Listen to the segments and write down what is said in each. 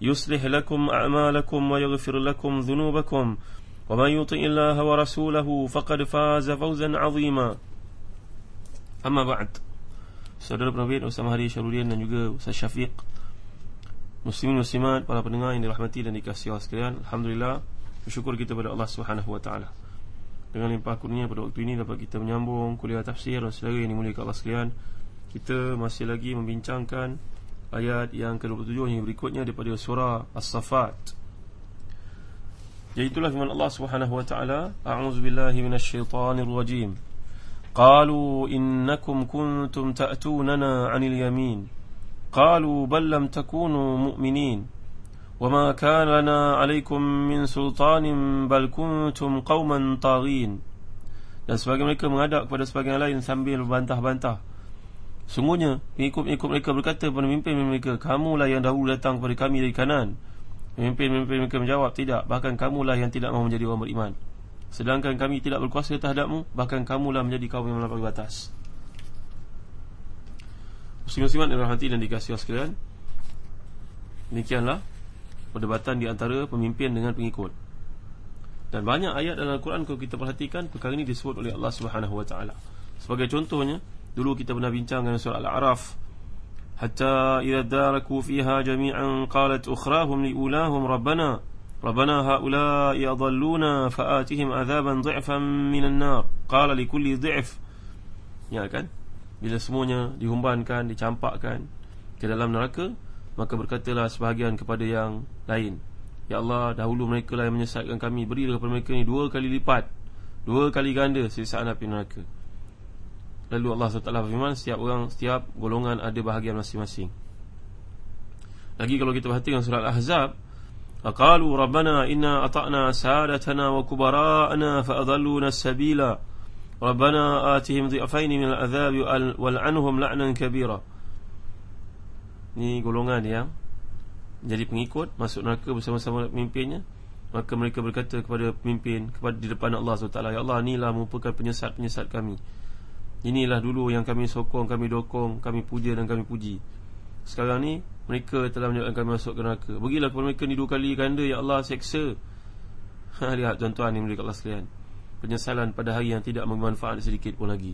يصلح لكم أعمالكم ويغفر لكم ذنوبكم ومن يطع الله ورسوله فقد فاز فوزا عظيما أما بعد Saudara Penerbit Ustaz Mahdi Syaruddin dan juga Ustaz Syafiq Muslimin Muslimat Para pendengar yang dirahmati dan dikasihi Allah sekalian Alhamdulillah Bersyukur kita pada Allah Subhanahu Wa Taala. Dengan limpah kurnia pada waktu ini Dapat kita menyambung kuliah tafsir Dan saudara yang dimuliakan Allah sekalian Kita masih lagi membincangkan Ayat yang ke-27 yang berikutnya Daripada surah As-Safat Jadi itulah firman Allah Subhanahu Wa Taala. A'udzubillahi minasyaitanirrajim قالوا إنكم كنتم تأتوننا عن اليمين قالوا بل لم تكونوا مؤمنين وما كان لنا عليكم من سلطان بل كنتم قوما طاغين dan sebagian mereka mengadap kepada sebagian lain sambil bantah-bantah Sungguhnya pengikut-pengikut mereka berkata kepada pemimpin mereka Kamulah yang dahulu datang kepada kami dari kanan. Pemimpin-pemimpin mereka menjawab Tidak, bahkan kamulah yang tidak mahu menjadi orang beriman. Sedangkan kami tidak berkuasa terhadapmu Bahkan kamulah menjadi kaum yang melampaui batas. Muslim-muslimat yang berhati dan dikasih sekalian. Demikianlah Perdebatan di antara pemimpin dengan pengikut. Dan banyak ayat dalam Al-Quran Kalau kita perhatikan Perkara ini disebut oleh Allah SWT Sebagai contohnya Dulu kita pernah bincang dengan surah Al-A'raf Hatta ila daraku fiha jami'an qalat ukhrahum li'ulahum rabbana Rabbana ha'ulai adalluna fa'atihim azaban di'fan minan nar. Qala li kulli di'f Ya kan? Bila semuanya dihumbankan, dicampakkan ke dalam neraka Maka berkatalah sebahagian kepada yang lain Ya Allah, dahulu mereka lah yang menyesatkan kami. Berilah kepada mereka ni dua kali lipat Dua kali ganda sisaan api neraka. Lalu Allah SWT berfirman Setiap orang, setiap golongan ada bahagian masing-masing. Lagi kalau kita perhatikan surat Al-Ahzab Aqalu Rabbana inna ata'na sadatana wa kubara'ana fa'adalluna sabila. Rabbana atihim zi'afaini min al-azab wal'anuhum la'nan kabira. Ini golongan yang Jadi pengikut Masuk neraka bersama-sama pemimpinnya. Maka mereka berkata kepada pemimpin kepada Di depan Allah SWT Ya Allah inilah merupakan penyesat-penyesat kami inilah dulu yang kami sokong kami dokong kami puja dan kami puji. Sekarang ni mereka telah menyebabkan kami masuk ke neraka. Berilah kepada mereka ni dua kali ganda Ya Allah seksa. Ha, Lihat tuan-tuan ni mereka Allah sekalian Penyesalan pada hari yang tidak bermanfaat sedikit pun lagi.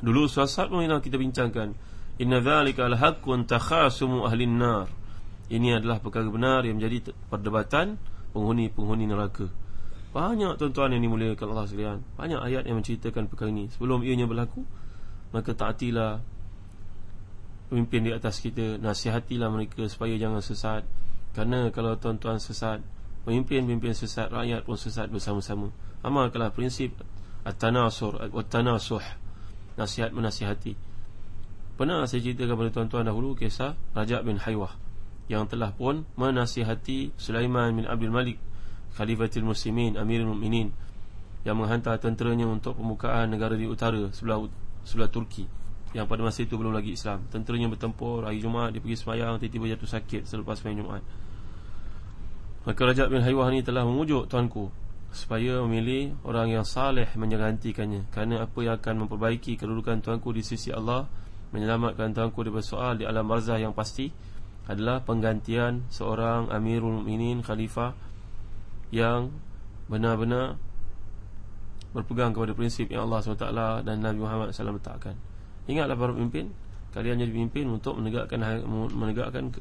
Dulu suasat pun kita bincangkan Inna dhalika al-haqqun takhasumu ahlin nar. Ini adalah perkara benar yang menjadi perdebatan Penghuni-penghuni neraka Banyak tuan-tuan yang dimuliakan Allah sekalian. Banyak ayat yang menceritakan perkara ini. Sebelum ianya berlaku Maka taatilah pemimpin di atas kita Nasihatilah mereka supaya jangan sesat. Kerana kalau tuan-tuan sesat Pemimpin-pemimpin sesat, rakyat pun sesat bersama-sama. Amalkanlah prinsip At-tanasur, at-tanasuh. Nasihat menasihati. Pernah saya ceritakan kepada tuan-tuan dahulu Kisah Raja bin Haywah Yang telah pun menasihati Sulaiman bin Abdul Malik Khalifatul Muslimin, Amirul Mu'minin Yang menghantar tenteranya untuk pembukaan negara di utara Sebelah, sebelah Turki. Yang pada masa itu belum lagi Islam. Tenteranya bertempur Hari Jumaat dia pergi semayang Tiba-tiba jatuh sakit Selepas semayang Jumaat. Maka Raja bin Haywah ni telah memujuk tuanku Supaya memilih orang yang saleh menggantikannya Kerana apa yang akan memperbaiki kedudukan tuanku di sisi Allah Menyelamatkan tuanku daripada soal di alam barzah yang pasti Adalah penggantian seorang Amirul Minin Khalifah Yang benar-benar berpegang kepada prinsip yang Allah SWT dan Nabi Muhammad SAW letakkan Ingatlah para pemimpin Kalian jadi pemimpin untuk menegakkan menegakkan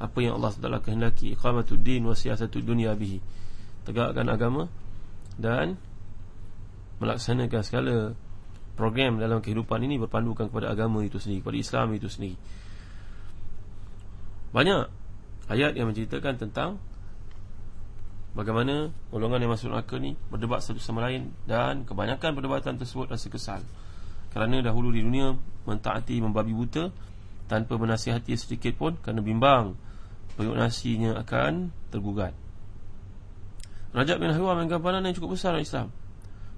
apa yang Allah SWT kehendaki Iqamatul din wa siyasatul dunia bihi tegakkan agama dan melaksanakan segala program dalam kehidupan ini berpandukan kepada agama itu sendiri, kepada Islam itu sendiri. Banyak ayat yang menceritakan tentang bagaimana golongan yang masuk neraka ni berdebat satu sama lain dan kebanyakan perdebatan tersebut rasa kesal. Kerana dahulu di dunia mentaati membabi buta tanpa menasihati sedikit pun kerana bimbang periuk nasinya akan tergugat. Rajab bin Hawa peranan yang cukup besar dalam Islam.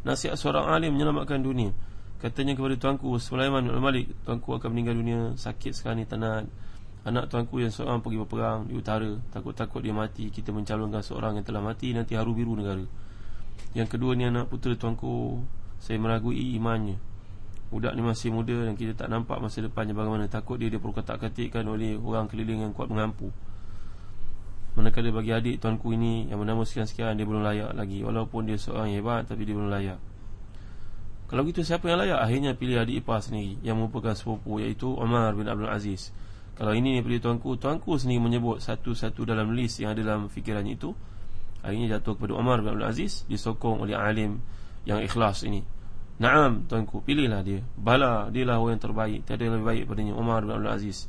Nasihat seorang alim menyelamatkan dunia. Katanya kepada tuanku Sulaiman bin Malik, tuanku akan meninggal dunia, sakit sekarang ni tenat. Anak tuanku yang seorang pergi berperang di utara Takut-takut dia mati Kita mencalonkan seorang yang telah mati Nanti haru biru negara. Yang kedua ni anak putera tuanku Saya meragui imannya. Budak ni masih muda Dan kita tak nampak masa depannya bagaimana. Takut dia katak-katikkan oleh orang keliling yang kuat mengampu. Manakala bagi adik tuanku ini Yang bernama sekian-sekian Dia belum layak lagi. Walaupun dia seorang yang hebat Tapi dia belum layak. Kalau gitu siapa yang layak? Akhirnya pilih adik ipar sendiri Yang merupakan sepupu Iaitu Omar bin Abdul Aziz kalau ini daripada tuanku Tuanku sendiri menyebut satu-satu dalam list yang ada dalam fikirannya itu. Akhirnya jatuh kepada Umar bin Abdul Aziz Disokong oleh alim yang ikhlas ini. Naam tuanku Pilihlah dia. Bala dia lah orang yang terbaik Tiada yang lebih baik padanya Umar bin Abdul Aziz.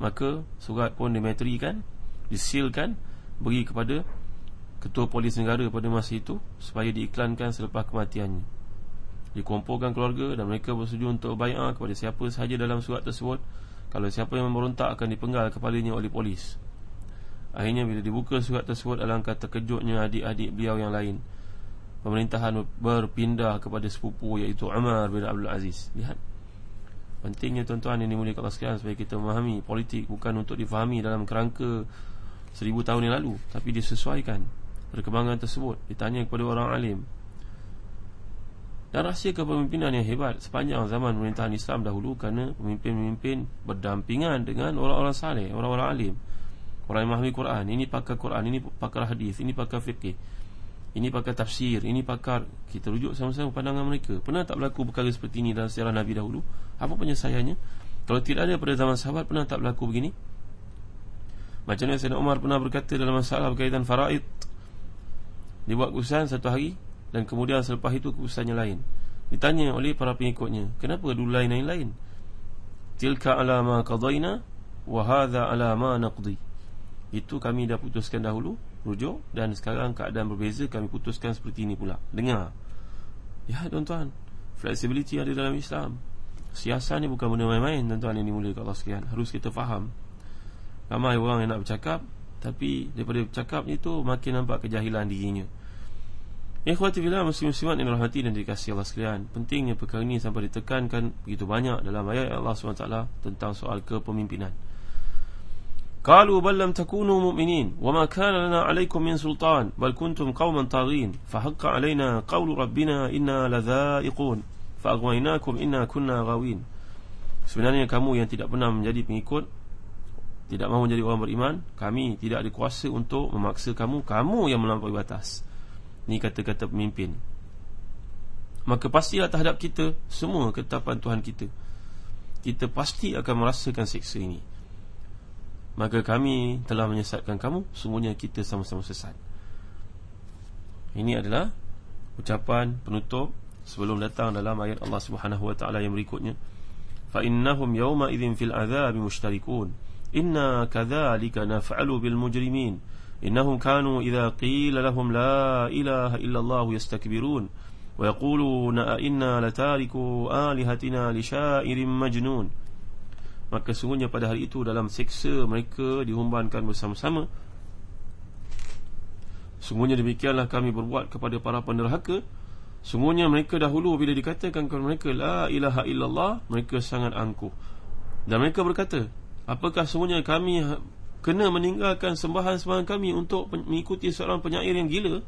Maka surat pun dimetrikan Disilkan Beri kepada Ketua Polis Negara pada masa itu Supaya diiklankan selepas kematiannya. Dikumpulkan keluarga Dan mereka bersetuju untuk bayar kepada siapa sahaja dalam surat tersebut kalau siapa yang memberontak akan dipenggal kepalanya oleh polis. Akhirnya bila dibuka surat tersebut Alangkah terkejutnya adik-adik beliau yang lain. Pemerintahan berpindah kepada sepupu Iaitu Umar bin Abdul Aziz. Lihat. Pentingnya tuan-tuan ini mulai Allah sekalian Supaya kita memahami politik Bukan untuk difahami dalam kerangka Seribu tahun yang lalu Tapi disesuaikan Perkembangan tersebut. Ditanya kepada orang alim dan rahsia kepemimpinan yang hebat sepanjang zaman pemerintahan Islam dahulu kerana pemimpin-pemimpin berdampingan dengan orang-orang saleh, orang-orang alim. Orang yang memahami Quran, ini pakar Quran, ini pakar hadis, ini pakar fikih. Ini pakar tafsir, ini pakar kita rujuk sama-sama pandangan mereka. Pernah tak berlaku perkara seperti ini dalam sejarah Nabi dahulu? Apa penyelesaiannya? Kalau tidak ada pada zaman sahabat pernah tak berlaku begini? Macam mana Sayyidina Umar pernah berkata dalam masalah berkaitan faraid Dibuat keputusan satu hari dan kemudian selepas itu keputusannya lain. Ditanya oleh para pengikutnya Kenapa dulu lain lain lain? Tilka ala ma qadayna Wahadha ala ma naqdi. Itu kami dah putuskan dahulu Rujuk Dan sekarang keadaan berbeza Kami putuskan seperti ini pula. Dengar. Ya tuan-tuan. Flexibility ada dalam Islam. Siasat ni bukan benda main-main Tuan-tuan ini mulai kat Allah sekian Harus kita faham. Ramai orang yang nak bercakap Tapi daripada bercakap itu Makin nampak kejahilan dirinya Ikhwati billah muslim-muslimat yang rahmati dan dikasihi Allah sekalian Pentingnya perkara ini sampai ditekankan begitu banyak dalam ayat Allah SWT Tentang soal kepemimpinan. Qalu bal lam takunu mu'minin Wa ma kana lana alaikum min sultan Bal kuntum qawman taghin Fahaqqa alaina qawlu rabbina inna ladha'iqun Fa'agwainakum inna kunna ghawin. Sebenarnya kamu yang tidak pernah menjadi pengikut Tidak mahu menjadi orang beriman Kami tidak ada kuasa untuk memaksa kamu Kamu yang melampaui batas Ini kata-kata pemimpin Maka pastilah terhadap kita Semua ketetapan Tuhan kita Kita pasti akan merasakan seksa ini Maka kami telah menyesatkan kamu Semuanya kita sama-sama sesat Ini adalah Ucapan penutup Sebelum datang dalam ayat Allah Subhanahu Wa Taala yang berikutnya فَإِنَّهُمْ يَوْمَ إِذٍ فِي الْعَذَابِ مُشْتَرِكُونَ إِنَّا كَذَلِكَ نَفْعَلُ بِالْمُجْرِمِينَ إنهم كانوا إذا قيل لهم لا إله إلا الله يستكبرون ويقولون أئنا لتاركوا آلهتنا لشائر مجنون Maka sungguhnya pada hari itu dalam seksa mereka dihumbankan bersama-sama Sungguhnya demikianlah kami berbuat kepada para penerhaka Sungguhnya mereka dahulu bila dikatakan kepada mereka La ilaha illallah Mereka sangat angkuh Dan mereka berkata Apakah sungguhnya kami kena meninggalkan sembahan-sembahan kami untuk mengikuti seorang penyair yang gila.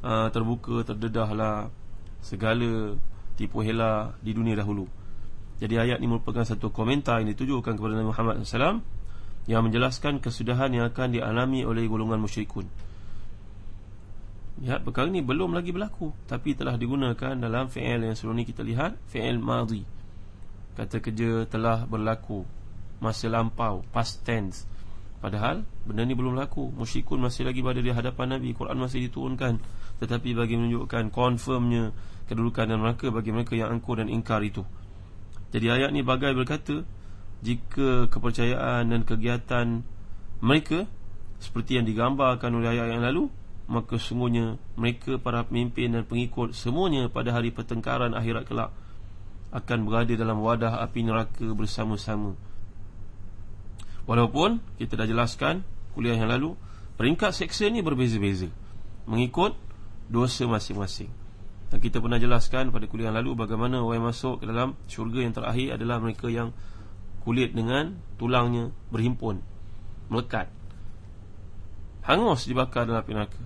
Uh, terbuka terdedahlah segala tipu hela di dunia dahulu. Jadi ayat ini merupakan satu komentar yang ditujukan kepada Nabi Muhammad SAW yang menjelaskan kesudahan yang akan dialami oleh golongan musyrikun. Lihat perkara ini belum lagi berlaku Tapi telah digunakan dalam fi'il yang sebelum ini kita lihat Fi'il madhi. Kata kerja telah berlaku masa lampau past tense. Padahal benda ni belum berlaku Musyrikun masih lagi berada di hadapan Nabi. Quran masih diturunkan. Tetapi bagi menunjukkan confirmnya Kedudukan dan mereka bagi mereka yang angkur dan ingkar itu. Jadi ayat ni bagai berkata Jika kepercayaan dan kegiatan mereka Seperti yang digambarkan oleh ayat yang lalu Maka sungguhnya mereka para pemimpin dan pengikut Semuanya pada hari pertengkaran akhirat kelak Akan berada dalam wadah api neraka bersama-sama Walaupun kita dah jelaskan kuliah yang lalu Peringkat seksa ni berbeza-beza Mengikut dosa masing-masing. Dan kita pernah jelaskan pada kuliah yang lalu Bagaimana orang yang masuk ke dalam syurga yang terakhir adalah mereka yang Kulit dengan tulangnya berhimpun Melekat. Hangus dibakar dalam api neraka.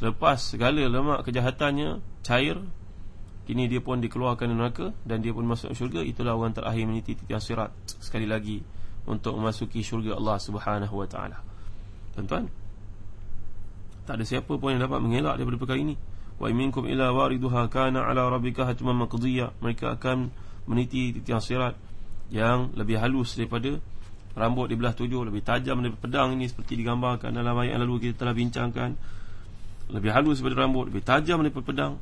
Selepas segala lemak kejahatannya Cair Kini dia pun dikeluarkan dari neraka Dan dia pun masuk syurga. Itulah orang terakhir meniti titian sirat Sekali lagi untuk memasuki syurga Allah Subhanahu wa taala. Tuan-tuan, tak ada siapa pun yang dapat mengelak daripada perkara ini. Wa minkum ila wariduha kana ala rabbika hatman maqdiya. Mereka akan meniti titian sirat yang lebih halus daripada rambut di belah tujuh, lebih tajam daripada pedang ini seperti digambarkan dalam ayat yang lalu kita telah bincangkan. Lebih halus daripada rambut, lebih tajam daripada pedang.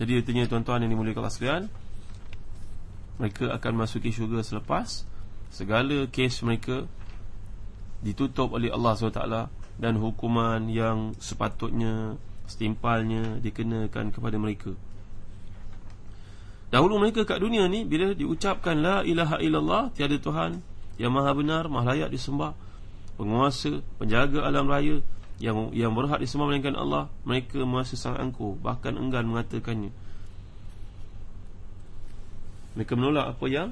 Jadi artinya tuan-tuan yang dimuliakan Allah sekalian, mereka akan masuki syurga selepas segala kes mereka ditutup oleh Allah SWT dan hukuman yang sepatutnya setimpalnya dikenakan kepada mereka. Dahulu mereka kat dunia ni bila diucapkan la ilaha illallah tiada Tuhan yang maha benar maha layak disembah penguasa penjaga alam raya yang yang berhak disembah melainkan Allah mereka merasa sangat angkuh. Bahkan enggan mengatakannya mereka menolak apa yang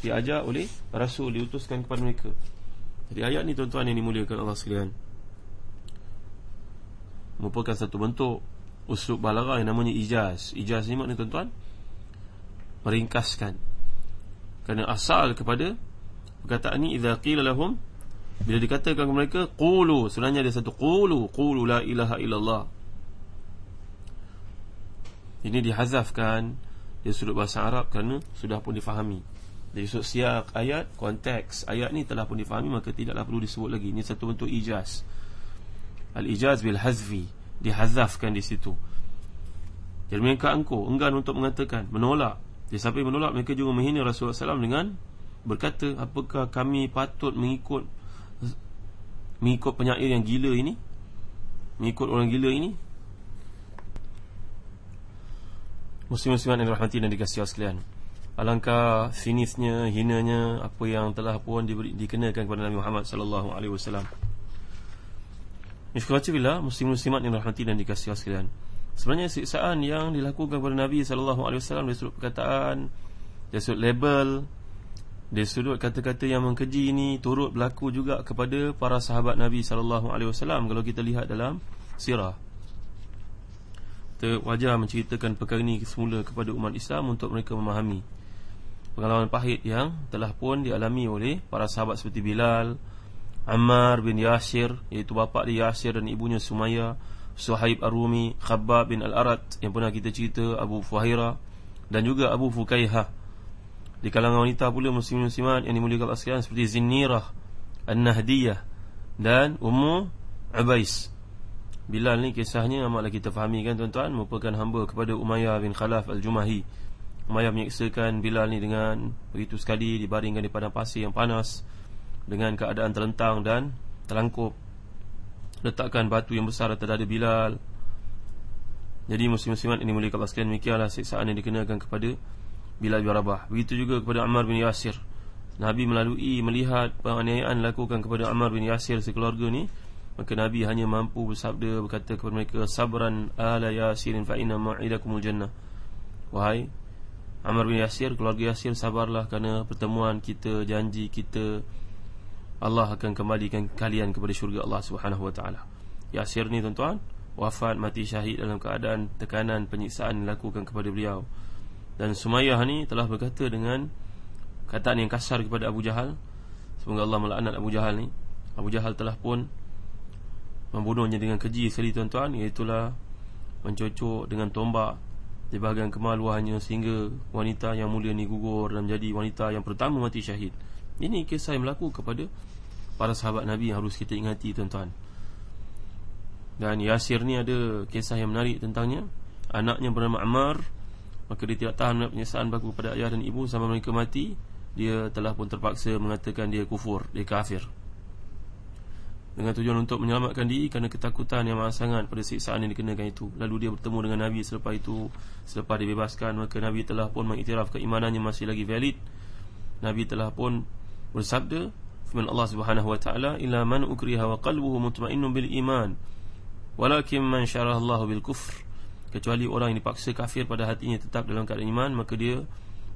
diajar oleh Rasul diutuskan kepada mereka. Jadi ayat ni tuan-tuan yang dimuliakan Allah sekalian. Merupakan satu bentuk Uslub balara yang namanya ijaz. Ijaz ni maknanya tuan-tuan Meringkaskan. Kerana asal kepada Perkataan ni Iza qila lahum Bila dikatakan kepada mereka Qulu Sebenarnya ada satu Qulu Qulu la ilaha illallah. Ini dihazafkan dari sudut bahasa Arab kerana sudah pun difahami. Dari sudut siak ayat konteks ayat ni telah pun difahami maka tidaklah perlu disebut lagi. Ini satu bentuk ijaz. Al-ijaz bil hazfi. Dihazafkan di situ. Jadi mereka angkuh enggan untuk mengatakan menolak. Dia sampai menolak mereka juga menghina Rasulullah SAW dengan berkata apakah kami patut mengikut mengikut penyair yang gila ini? Mengikut orang gila ini Muslim-muslimat yang dirahmati dan dikasihi sekalian. Alangkah sinisnya, hinanya apa yang telah pun diberi, dikenakan kepada Nabi Muhammad wasallam. Mishkuratillah muslim-muslimat yang dirahmati dan dikasihi sekalian. Sebenarnya siksaan yang dilakukan kepada Nabi wasallam dari sudut perkataan, dari sudut label, dari sudut kata-kata yang mengkeji ini turut berlaku juga kepada para sahabat Nabi wasallam kalau kita lihat dalam sirah kita wajar menceritakan perkara ini semula kepada umat Islam untuk mereka memahami pengalaman pahit yang telah pun dialami oleh para sahabat seperti Bilal, Ammar bin Yasir iaitu bapa dia Yasir dan ibunya Sumaya, Suhaib Ar-Rumi, Khabbab bin Al-Arat yang pernah kita cerita Abu Fuhaira dan juga Abu Fukaihah. Di kalangan wanita pula muslim-muslimat yang dimuliakan Allah sekalian seperti Zinnirah, An-Nahdiyah dan Ummu Ubais. Bilal ni kisahnya amatlah kita fahami kan tuan-tuan merupakan hamba kepada Umayyah bin Khalaf al-Jumahi. Umayyah menyeksakan Bilal ni dengan begitu sekali dibaringkan di padang pasir yang panas dengan keadaan terlentang dan terlangkup. Letakkan batu yang besar atas dada Bilal. Jadi muslim-muslimat ini mulia Allah sekalian demikianlah siksaan yang dikenakan kepada Bilal bin Rabah. Begitu juga kepada Ammar bin Yasir. Nabi melalui melihat penganiayaan dilakukan kepada Ammar bin Yasir sekeluarga ni Maka Nabi hanya mampu bersabda berkata kepada mereka sabran ala yasirin fa inna ma'idakumul jannah. Wahai Amr bin Yasir, keluarga Yasir sabarlah kerana pertemuan kita, janji kita Allah akan kembalikan kalian kepada syurga Allah Subhanahu wa taala. Yasir ni tuan-tuan, wafat mati syahid dalam keadaan tekanan penyiksaan dilakukan kepada beliau. Dan Sumayyah ni telah berkata dengan kataan yang kasar kepada Abu Jahal. Semoga Allah melaknat Abu Jahal ni. Abu Jahal telah pun membunuhnya dengan keji sekali tuan-tuan. Iaitulah mencocok dengan tombak di bahagian kemaluannya Sehingga wanita yang mulia ni gugur dan menjadi wanita yang pertama mati syahid. Ini kisah yang berlaku kepada Para sahabat Nabi yang harus kita ingati tuan-tuan. Dan Yasir ni ada kisah yang menarik tentangnya. Anaknya bernama Ammar Maka dia tidak tahan penyiksaan berlaku kepada ayah dan ibu Sampai mereka mati. Dia telah pun terpaksa mengatakan dia kufur Dia kafir dengan tujuan untuk menyelamatkan diri kerana ketakutan yang amat sangat pada siksaan yang dikenakan itu. Lalu dia bertemu dengan Nabi selepas itu. Selepas dibebaskan maka Nabi telah pun mengiktiraf keimanannya masih lagi valid. Nabi telah pun bersabda firman Allah Subhanahu wa taala illa man ukriha wa qalbuhu mutmainnun bil iman walakin man syaraha Allah bil kufr kecuali orang yang dipaksa kafir pada hatinya tetap dalam keadaan iman maka dia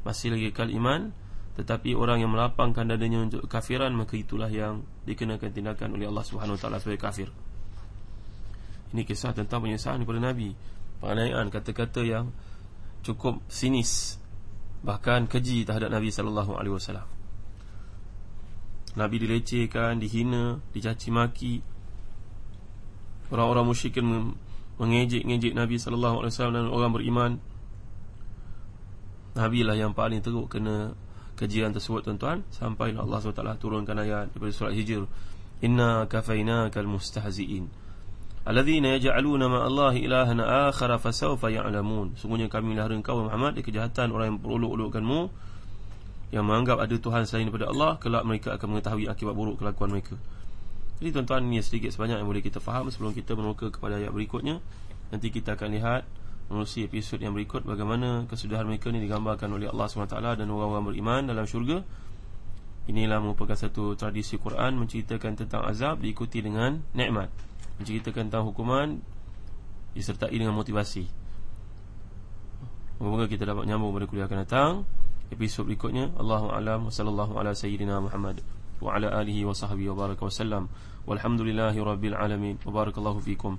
masih lagi kekal iman tetapi orang yang melapangkan dadanya untuk kafiran Maka itulah yang dikenakan tindakan oleh Allah SWT sebagai kafir. Ini kisah tentang penyesalan kepada Nabi. Penganiayaan kata-kata yang cukup sinis Bahkan keji terhadap Nabi SAW Nabi dilecehkan, dihina, dicaci maki. Orang-orang musyrikin mengejek-ngejek Nabi SAW dan orang beriman. Nabi lah yang paling teruk kena kajian tersebut tuan-tuan sampai Allah SWT turunkan ayat daripada surah Hijr. Inna kafainaka almustahziin. Alladhina yaj'aluna ma Allah ilahan akhar fa sawfa ya'lamun. Sungguhnya kami lahir engkau Muhammad dari kejahatan orang yang beruluk-ulukkanmu yang menganggap ada tuhan selain daripada Allah kelak mereka akan mengetahui akibat buruk kelakuan mereka. Jadi tuan-tuan ini sedikit sebanyak yang boleh kita faham sebelum kita menuka kepada ayat berikutnya. Nanti kita akan lihat menerusi episod yang berikut bagaimana kesudahan mereka ini digambarkan oleh Allah SWT dan orang-orang beriman dalam syurga. Inilah merupakan satu tradisi Quran menceritakan tentang azab diikuti dengan nikmat menceritakan tentang hukuman disertai dengan motivasi. Semoga kita dapat nyambung pada kuliah akan datang. Episod berikutnya Allahu a'lam sallallahu ala sayyidina Muhammad wa ala alihi wa sahbihi wa baraka wasallam walhamdulillahi rabbil alamin. Wa barakallahu fikum